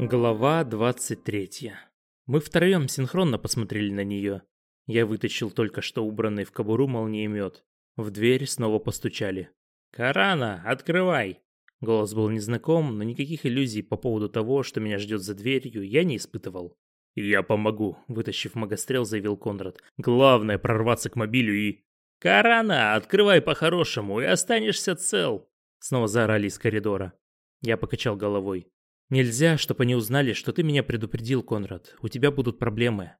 Глава 23. Мы втроем синхронно посмотрели на нее. Я вытащил только что убранный в кобуру молниемет. В дверь снова постучали. «Карана, открывай!» Голос был незнаком, но никаких иллюзий по поводу того, что меня ждет за дверью, я не испытывал. «Я помогу», — вытащив магострел, заявил Конрад. «Главное — прорваться к мобилю и...» «Карана, открывай по-хорошему, и останешься цел!» Снова заорали из коридора. Я покачал головой. «Нельзя, чтобы они узнали, что ты меня предупредил, Конрад. У тебя будут проблемы.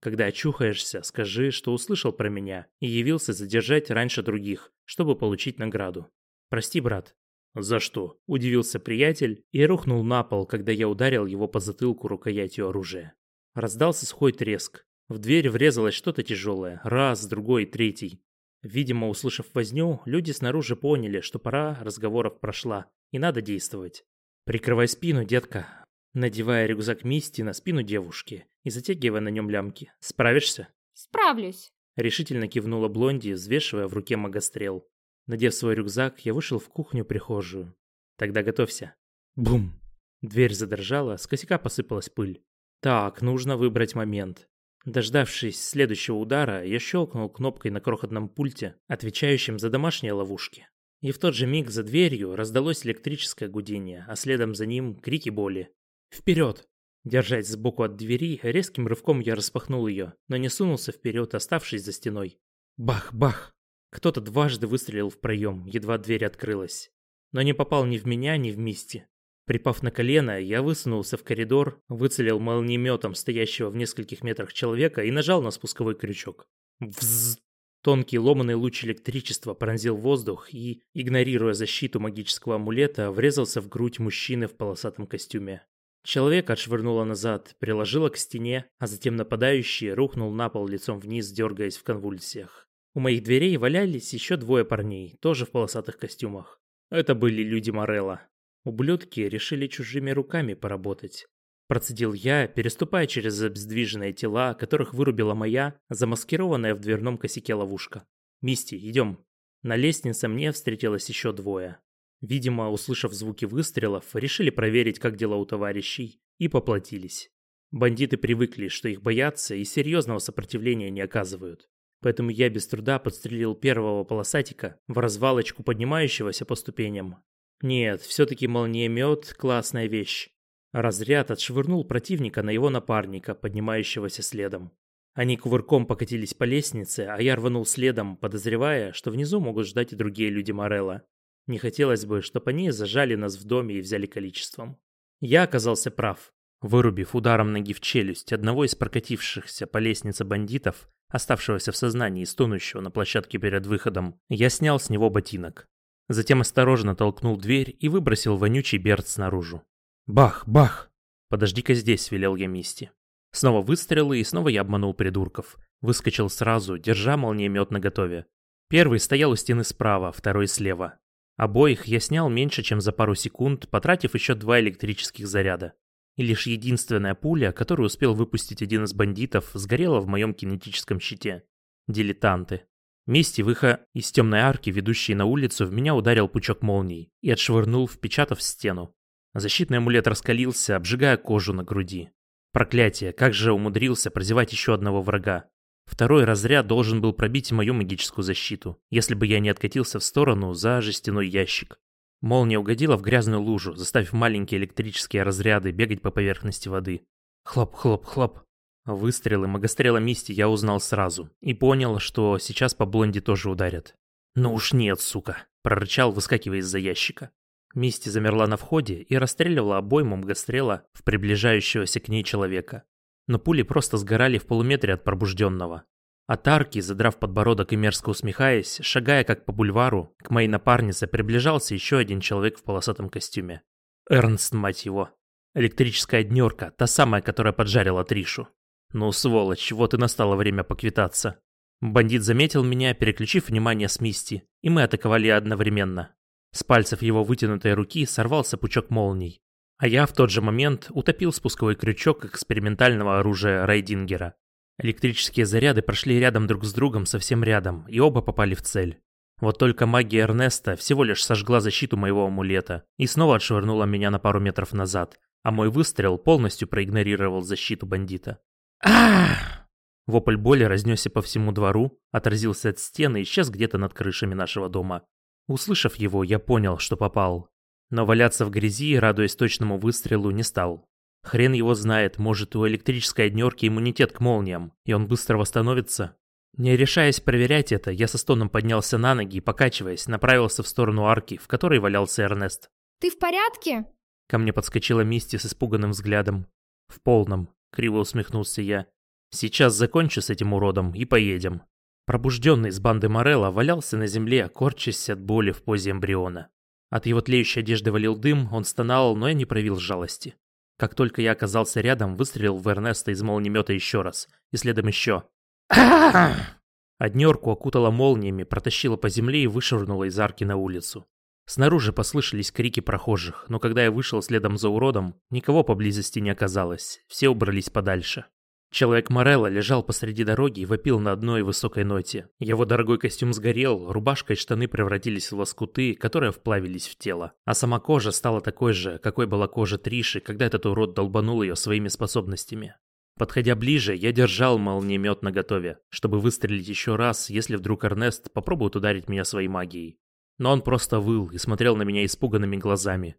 Когда очухаешься, скажи, что услышал про меня и явился задержать раньше других, чтобы получить награду. Прости, брат». «За что?» – удивился приятель и рухнул на пол, когда я ударил его по затылку рукоятью оружия. Раздался сухой треск. В дверь врезалось что-то тяжелое. Раз, другой, третий. Видимо, услышав возню, люди снаружи поняли, что пора разговоров прошла, и надо действовать. «Прикрывай спину, детка», надевая рюкзак Мисти на спину девушки и затягивая на нем лямки. «Справишься?» «Справлюсь», — решительно кивнула Блонди, взвешивая в руке магострел. Надев свой рюкзак, я вышел в кухню-прихожую. «Тогда готовься». Бум! Дверь задрожала, с косяка посыпалась пыль. Так, нужно выбрать момент. Дождавшись следующего удара, я щелкнул кнопкой на крохотном пульте, отвечающем за домашние ловушки. И в тот же миг за дверью раздалось электрическое гудение, а следом за ним крики боли. «Вперед!» Держась сбоку от двери, резким рывком я распахнул ее, но не сунулся вперед, оставшись за стеной. Бах-бах! Кто-то дважды выстрелил в проем, едва дверь открылась. Но не попал ни в меня, ни в Мисти. Припав на колено, я высунулся в коридор, выцелил молниеметом стоящего в нескольких метрах человека и нажал на спусковой крючок. Взз! Тонкий ломаный луч электричества пронзил воздух и, игнорируя защиту магического амулета, врезался в грудь мужчины в полосатом костюме. Человек отшвырнуло назад, приложило к стене, а затем нападающий рухнул на пол лицом вниз, дергаясь в конвульсиях. У моих дверей валялись еще двое парней, тоже в полосатых костюмах. Это были люди Морелла. Ублюдки решили чужими руками поработать. Процедил я, переступая через обездвиженные тела, которых вырубила моя, замаскированная в дверном косяке ловушка. «Мисти, идем». На лестнице мне встретилось еще двое. Видимо, услышав звуки выстрелов, решили проверить, как дела у товарищей, и поплатились. Бандиты привыкли, что их боятся и серьезного сопротивления не оказывают. Поэтому я без труда подстрелил первого полосатика в развалочку поднимающегося по ступеням, нет, все-таки молниемет – классная вещь. Разряд отшвырнул противника на его напарника, поднимающегося следом. Они кувырком покатились по лестнице, а я рванул следом, подозревая, что внизу могут ждать и другие люди Морелла. Не хотелось бы, чтобы они зажали нас в доме и взяли количеством. Я оказался прав. Вырубив ударом ноги в челюсть одного из прокатившихся по лестнице бандитов, оставшегося в сознании и стонущего на площадке перед выходом, я снял с него ботинок. Затем осторожно толкнул дверь и выбросил вонючий берд снаружи. «Бах! Бах!» «Подожди-ка здесь», — велел я Мисти. Снова выстрелы, и снова я обманул придурков. Выскочил сразу, держа молниемет наготове. Первый стоял у стены справа, второй слева. Обоих я снял меньше, чем за пару секунд, потратив еще два электрических заряда. И лишь единственная пуля, которую успел выпустить один из бандитов, сгорела в моем кинетическом щите. Дилетанты. Мисти выха из темной арки, ведущей на улицу, в меня ударил пучок молний и отшвырнул, впечатав стену. Защитный амулет раскалился, обжигая кожу на груди. Проклятие, как же умудрился прозевать еще одного врага. Второй разряд должен был пробить мою магическую защиту, если бы я не откатился в сторону за жестяной ящик. Молния угодила в грязную лужу, заставив маленькие электрические разряды бегать по поверхности воды. Хлоп, хлоп, хлоп. Выстрелы магострела Мисти я узнал сразу и понял, что сейчас по блонде тоже ударят. «Ну уж нет, сука!» – прорычал, выскакивая из-за ящика. Мисти замерла на входе и расстреливала обойму магострела в приближающегося к ней человека. Но пули просто сгорали в полуметре от пробужденного. От арки, задрав подбородок и мерзко усмехаясь, шагая как по бульвару, к моей напарнице приближался еще один человек в полосатом костюме. Эрнст, мать его. Электрическая днерка, та самая, которая поджарила Тришу. Ну, сволочь, вот и настало время поквитаться. Бандит заметил меня, переключив внимание с Мисти, и мы атаковали одновременно. С пальцев его вытянутой руки сорвался пучок молний. А я в тот же момент утопил спусковой крючок экспериментального оружия Райдингера. Электрические заряды прошли рядом друг с другом совсем рядом, и оба попали в цель. Вот только магия Эрнеста всего лишь сожгла защиту моего амулета и снова отшвырнула меня на пару метров назад, а мой выстрел полностью проигнорировал защиту бандита. Ах! Вопль боли разнесся по всему двору, отразился от стены и исчез где-то над крышами нашего дома. Услышав его, я понял, что попал. Но валяться в грязи, радуясь точному выстрелу, не стал. Хрен его знает, может у электрической однерки иммунитет к молниям, и он быстро восстановится. Не решаясь проверять это, я со стоном поднялся на ноги и, покачиваясь, направился в сторону арки, в которой валялся Эрнест. «Ты в порядке?» Ко мне подскочила Мисти с испуганным взглядом. «В полном», — криво усмехнулся я. «Сейчас закончу с этим уродом и поедем». Пробужденный с банды Морелла валялся на земле, корчась от боли в позе эмбриона. От его тлеющей одежды валил дым, он стонал, но я не проявил жалости. Как только я оказался рядом, выстрелил в Эрнеста из молниемета еще раз, и следом еще. Однерку окутала молниями, протащила по земле и вышвырнула из арки на улицу. Снаружи послышались крики прохожих, но когда я вышел следом за уродом, никого поблизости не оказалось, все убрались подальше. Человек Морелла лежал посреди дороги и вопил на одной высокой ноте. Его дорогой костюм сгорел, рубашка и штаны превратились в лоскуты, которые вплавились в тело. А сама кожа стала такой же, какой была кожа Триши, когда этот урод долбанул ее своими способностями. Подходя ближе, я держал молниемет наготове, чтобы выстрелить еще раз, если вдруг Эрнест попробует ударить меня своей магией. Но он просто выл и смотрел на меня испуганными глазами.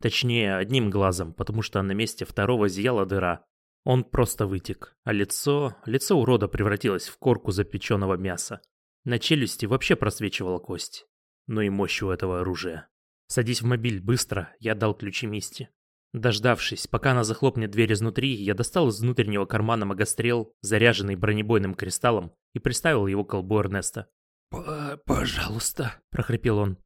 Точнее, одним глазом, потому что на месте второго зияла дыра, он просто вытек, а лицо... Лицо урода превратилось в корку запеченного мяса. На челюсти вообще просвечивала кость. Ну и мощь у этого оружия. «Садись в мобиль, быстро!» Я дал ключи Мисти. Дождавшись, пока она захлопнет дверь изнутри, я достал из внутреннего кармана магострел, заряженный бронебойным кристаллом, и приставил его к колбу Эрнеста. «Пожалуйста», — прохрипел он.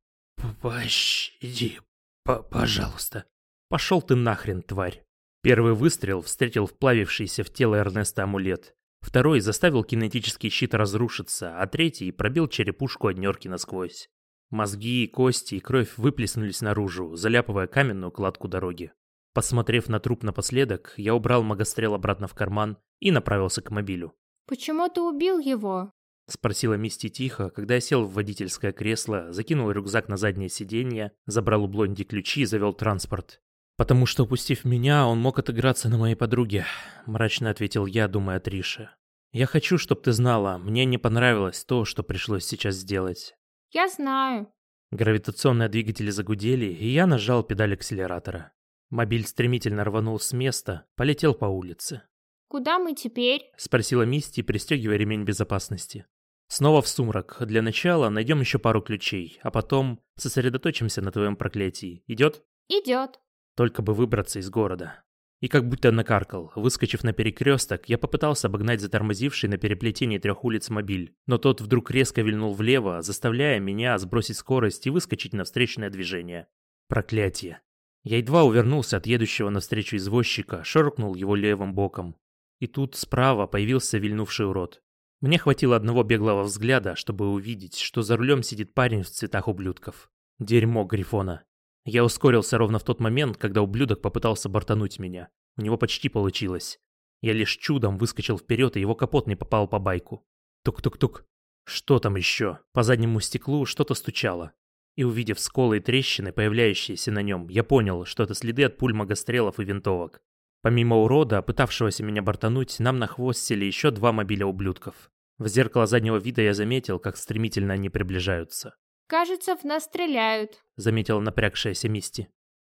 «Пощади, пожалуйста». «Пошел ты нахрен, тварь!» Первый выстрел встретил вплавившийся в тело Эрнеста амулет. Второй заставил кинетический щит разрушиться, а третий пробил черепушку однерки насквозь. Мозги, кости и кровь выплеснулись наружу, заляпывая каменную кладку дороги. Посмотрев на труп напоследок, я убрал магострел обратно в карман и направился к мобилю. «Почему ты убил его?» — спросила Мисти тихо, когда я сел в водительское кресло, закинул рюкзак на заднее сиденье, забрал у Блонди ключи и завел транспорт. «Потому что, упустив меня, он мог отыграться на моей подруге», — мрачно ответил я, думая о Трише. «Я хочу, чтобы ты знала, мне не понравилось то, что пришлось сейчас сделать». «Я знаю». Гравитационные двигатели загудели, и я нажал педаль акселератора. Мобиль стремительно рванул с места, полетел по улице. «Куда мы теперь?» — спросила Мисти, пристегивая ремень безопасности. «Снова в сумрак. Для начала найдем еще пару ключей, а потом сосредоточимся на твоем проклятии. Идет?» «Идет». Только бы выбраться из города. И как будто накаркал, выскочив на перекресток, я попытался обогнать затормозивший на переплетении трех улиц мобиль, но тот вдруг резко вильнул влево, заставляя меня сбросить скорость и выскочить на встречное движение. Проклятие. Я едва увернулся от едущего навстречу извозчика, шоркнул его левым боком. И тут справа появился вильнувший урод. Мне хватило одного беглого взгляда, чтобы увидеть, что за рулем сидит парень в цветах ублюдков. Дерьмо Грифона. Я ускорился ровно в тот момент, когда ублюдок попытался бортануть меня. У него почти получилось. Я лишь чудом выскочил вперед, и его капот не попал по байку. Тук-тук-тук. Что там еще? По заднему стеклу что-то стучало. И увидев сколы и трещины, появляющиеся на нем, я понял, что это следы от пуль магострелов и винтовок. Помимо урода, пытавшегося меня бортануть, нам на хвост сели еще два мобиля ублюдков. В зеркало заднего вида я заметил, как стремительно они приближаются. «Кажется, в нас стреляют», — заметила напрягшаяся Мисти.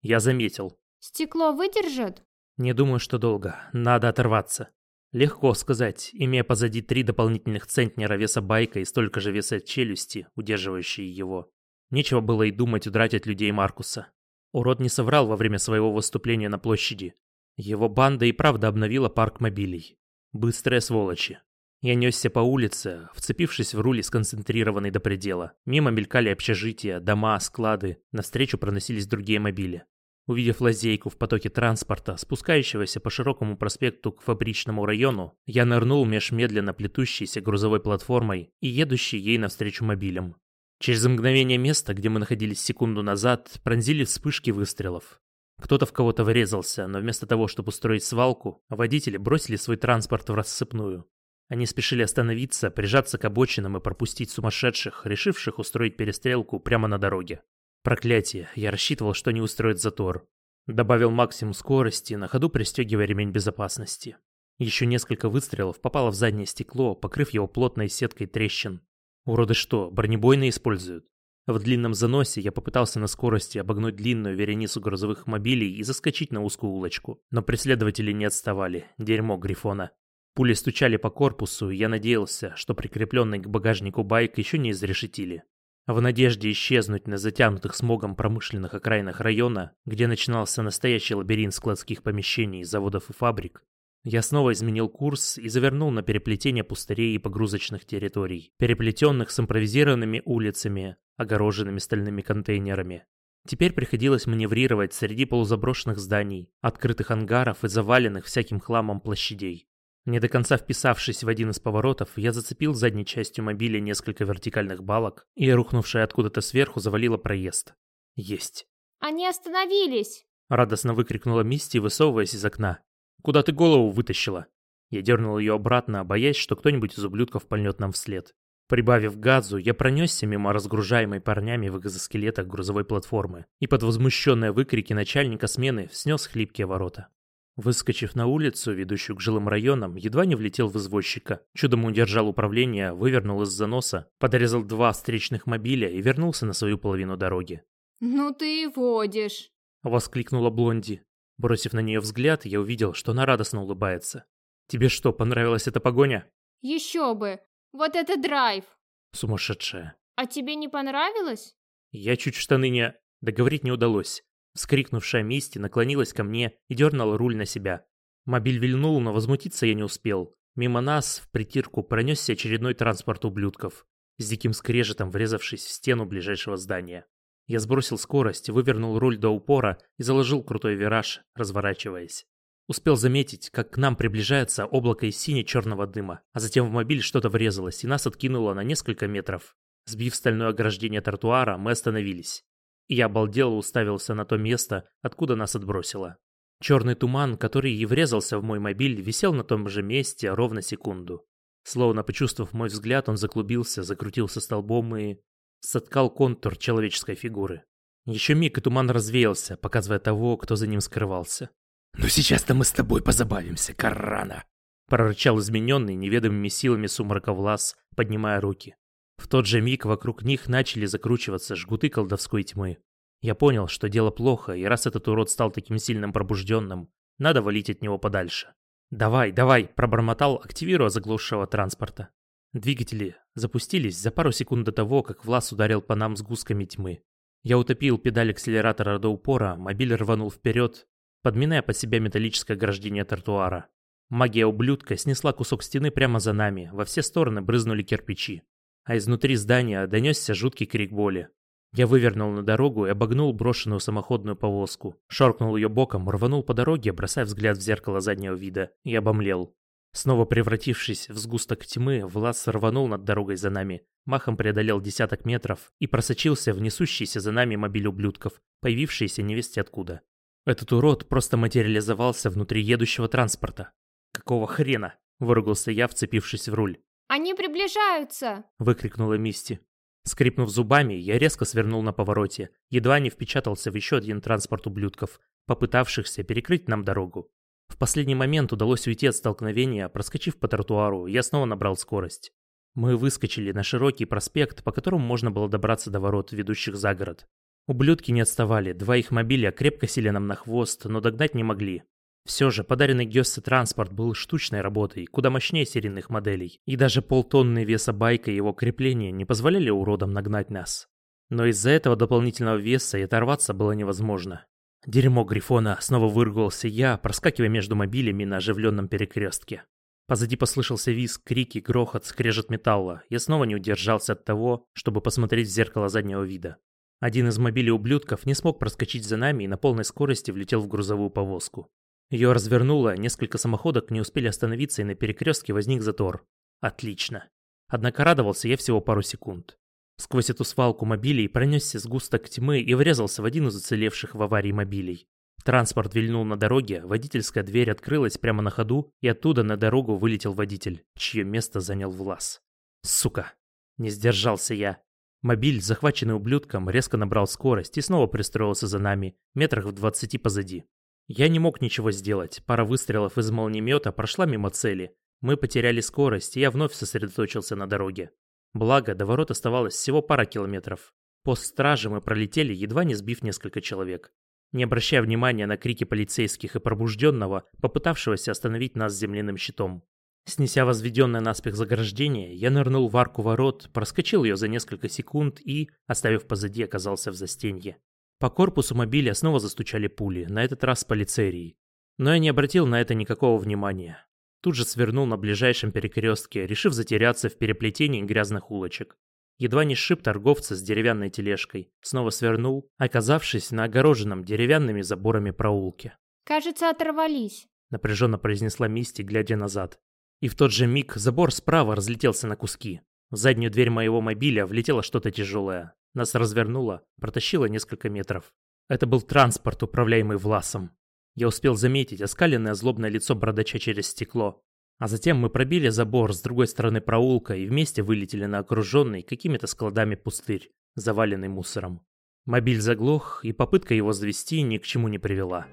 «Я заметил». «Стекло выдержит?» «Не думаю, что долго. Надо оторваться». Легко сказать, имея позади три дополнительных центнера веса байка и столько же веса челюсти, удерживающие его. Нечего было и думать удрать от людей Маркуса. Урод не соврал во время своего выступления на площади. Его банда и правда обновила парк мобилей. Быстрые сволочи. Я несся по улице, вцепившись в руль сконцентрированный до предела. Мимо мелькали общежития, дома, склады. Навстречу проносились другие мобили. Увидев лазейку в потоке транспорта, спускающегося по широкому проспекту к фабричному району, я нырнул меж медленно плетущейся грузовой платформой и едущей ей навстречу мобилям. Через мгновение места, где мы находились секунду назад, пронзили вспышки выстрелов. Кто-то в кого-то врезался, но вместо того, чтобы устроить свалку, водители бросили свой транспорт в рассыпную. Они спешили остановиться, прижаться к обочинам и пропустить сумасшедших, решивших устроить перестрелку прямо на дороге. Проклятие, я рассчитывал, что они устроят затор. Добавил максимум скорости, на ходу пристегивая ремень безопасности. Еще несколько выстрелов попало в заднее стекло, покрыв его плотной сеткой трещин. Уроды что, бронебойные используют? В длинном заносе я попытался на скорости обогнуть длинную вереницу грузовых мобилей и заскочить на узкую улочку. Но преследователи не отставали. Дерьмо Грифона. Пули стучали по корпусу, и я надеялся, что прикрепленный к багажнику байк еще не изрешетили. В надежде исчезнуть на затянутых смогом промышленных окраинах района, где начинался настоящий лабиринт складских помещений, заводов и фабрик, я снова изменил курс и завернул на переплетение пустырей и погрузочных территорий, переплетенных с импровизированными улицами, огороженными стальными контейнерами. Теперь приходилось маневрировать среди полузаброшенных зданий, открытых ангаров и заваленных всяким хламом площадей. Не до конца вписавшись в один из поворотов, я зацепил задней частью мобиля несколько вертикальных балок, и рухнувшая откуда-то сверху завалила проезд. Есть. Они остановились. Радостно выкрикнула Мисти, высовываясь из окна. «Куда ты голову вытащила?» Я дернул ее обратно, боясь, что кто-нибудь из ублюдков пальнет нам вслед. Прибавив газу, я пронесся мимо разгружаемой парнями в экзоскелетах грузовой платформы и под возмущенные выкрики начальника смены снес хлипкие ворота. Выскочив на улицу, ведущую к жилым районам, едва не влетел в извозчика. Чудом удержал управление, вывернул из заноса, подрезал два встречных мобиля и вернулся на свою половину дороги. «Ну ты и водишь!» — воскликнула Блонди. Бросив на нее взгляд, я увидел, что она радостно улыбается. «Тебе что, понравилась эта погоня?» «Еще бы! Вот это драйв!» Сумасшедшая. «А тебе не понравилось?» Я чуть штаны не... Договорить не удалось. Вскрикнувшая Мисти наклонилась ко мне и дернула руль на себя. Мобиль вильнул, но возмутиться я не успел. Мимо нас, в притирку, пронесся очередной транспорт ублюдков, с диким скрежетом врезавшись в стену ближайшего здания. Я сбросил скорость, вывернул руль до упора и заложил крутой вираж, разворачиваясь. Успел заметить, как к нам приближается облако из сине-черного дыма, а затем в мобиль что-то врезалось и нас откинуло на несколько метров. Сбив стальное ограждение тротуара, мы остановились. И я обалдело уставился на то место, откуда нас отбросило. Черный туман, который и врезался в мой мобиль, висел на том же месте ровно секунду. Словно почувствовав мой взгляд, он заклубился, закрутился столбом и соткал контур человеческой фигуры. Еще миг, и туман развеялся, показывая того, кто за ним скрывался. «Ну сейчас-то мы с тобой позабавимся, Каррана!» Прорычал измененный неведомыми силами сумрака Влас, поднимая руки. В тот же миг вокруг них начали закручиваться жгуты колдовской тьмы. Я понял, что дело плохо, и раз этот урод стал таким сильным пробужденным, надо валить от него подальше. «Давай, давай!» – пробормотал, активируя заглушившего транспорта. Двигатели запустились за пару секунд до того, как Влас ударил по нам сгустками тьмы. Я утопил педаль акселератора до упора, мобиль рванул вперед, подминая под себя металлическое ограждение тротуара. Магия ублюдка снесла кусок стены прямо за нами, во все стороны брызнули кирпичи. А изнутри здания донесся жуткий крик боли. Я вывернул на дорогу и обогнул брошенную самоходную повозку. Шоркнул ее боком, рванул по дороге, бросая взгляд в зеркало заднего вида, и обомлел. Снова превратившись в сгусток тьмы, Влас рванул над дорогой за нами, махом преодолел десяток метров и просочился в несущийся за нами мобиль ублюдков, появившийся невесте откуда. Этот урод просто материализовался внутри едущего транспорта. «Какого хрена?» – выругался я, вцепившись в руль. «Они приближаются!» – выкрикнула Мисти. Скрипнув зубами, я резко свернул на повороте, едва не впечатался в еще один транспорт ублюдков, попытавшихся перекрыть нам дорогу. В последний момент удалось уйти от столкновения, проскочив по тротуару, я снова набрал скорость. Мы выскочили на широкий проспект, по которому можно было добраться до ворот, ведущих за город. Ублюдки не отставали, два их мобиля крепко сели нам на хвост, но догнать не могли. Все же, подаренный Гёссе транспорт был штучной работой, куда мощнее серийных моделей, и даже полтонны веса байка и его крепления не позволяли уродам нагнать нас. Но из-за этого дополнительного веса и оторваться было невозможно. Дерьмо Грифона, снова выругался я, проскакивая между мобилями на оживленном перекрестке. Позади послышался визг, крики, грохот, скрежет металла. Я снова не удержался от того, чтобы посмотреть в зеркало заднего вида. Один из мобилей ублюдков не смог проскочить за нами и на полной скорости влетел в грузовую повозку. Ее развернуло, несколько самоходок не успели остановиться и на перекрестке возник затор. Отлично. Однако радовался я всего пару секунд. Сквозь эту свалку мобилей пронесся сгусток тьмы и врезался в один из уцелевших в аварии мобилей. Транспорт вильнул на дороге, водительская дверь открылась прямо на ходу, и оттуда на дорогу вылетел водитель, чье место занял Влас. Сука. Не сдержался я. Мобиль, захваченный ублюдком, резко набрал скорость и снова пристроился за нами, метрах в двадцати позади. Я не мог ничего сделать, пара выстрелов из молниемета прошла мимо цели. Мы потеряли скорость, и я вновь сосредоточился на дороге. Благо, до ворот оставалось всего пара километров. Пост стражи мы пролетели, едва не сбив несколько человек. Не обращая внимания на крики полицейских и пробужденного, попытавшегося остановить нас земляным щитом. Снеся возведенное наспех заграждение, я нырнул в арку ворот, проскочил ее за несколько секунд и, оставив позади, оказался в застенье. По корпусу мобиля снова застучали пули, на этот раз полицерии. Но я не обратил на это никакого внимания. Тут же свернул на ближайшем перекрестке, решив затеряться в переплетении грязных улочек. Едва не сшиб торговца с деревянной тележкой. Снова свернул, оказавшись на огороженном деревянными заборами проулке. Кажется, оторвались. Напряженно произнесла Мисти, глядя назад. И в тот же миг забор справа разлетелся на куски. В заднюю дверь моего мобиля влетело что-то тяжелое. Нас развернуло, протащило несколько метров. Это был транспорт, управляемый Власом. Я успел заметить оскаленное злобное лицо бородача через стекло. А затем мы пробили забор с другой стороны проулка и вместе вылетели на окруженный какими-то складами пустырь, заваленный мусором. Мобиль заглох, и попытка его завести ни к чему не привела.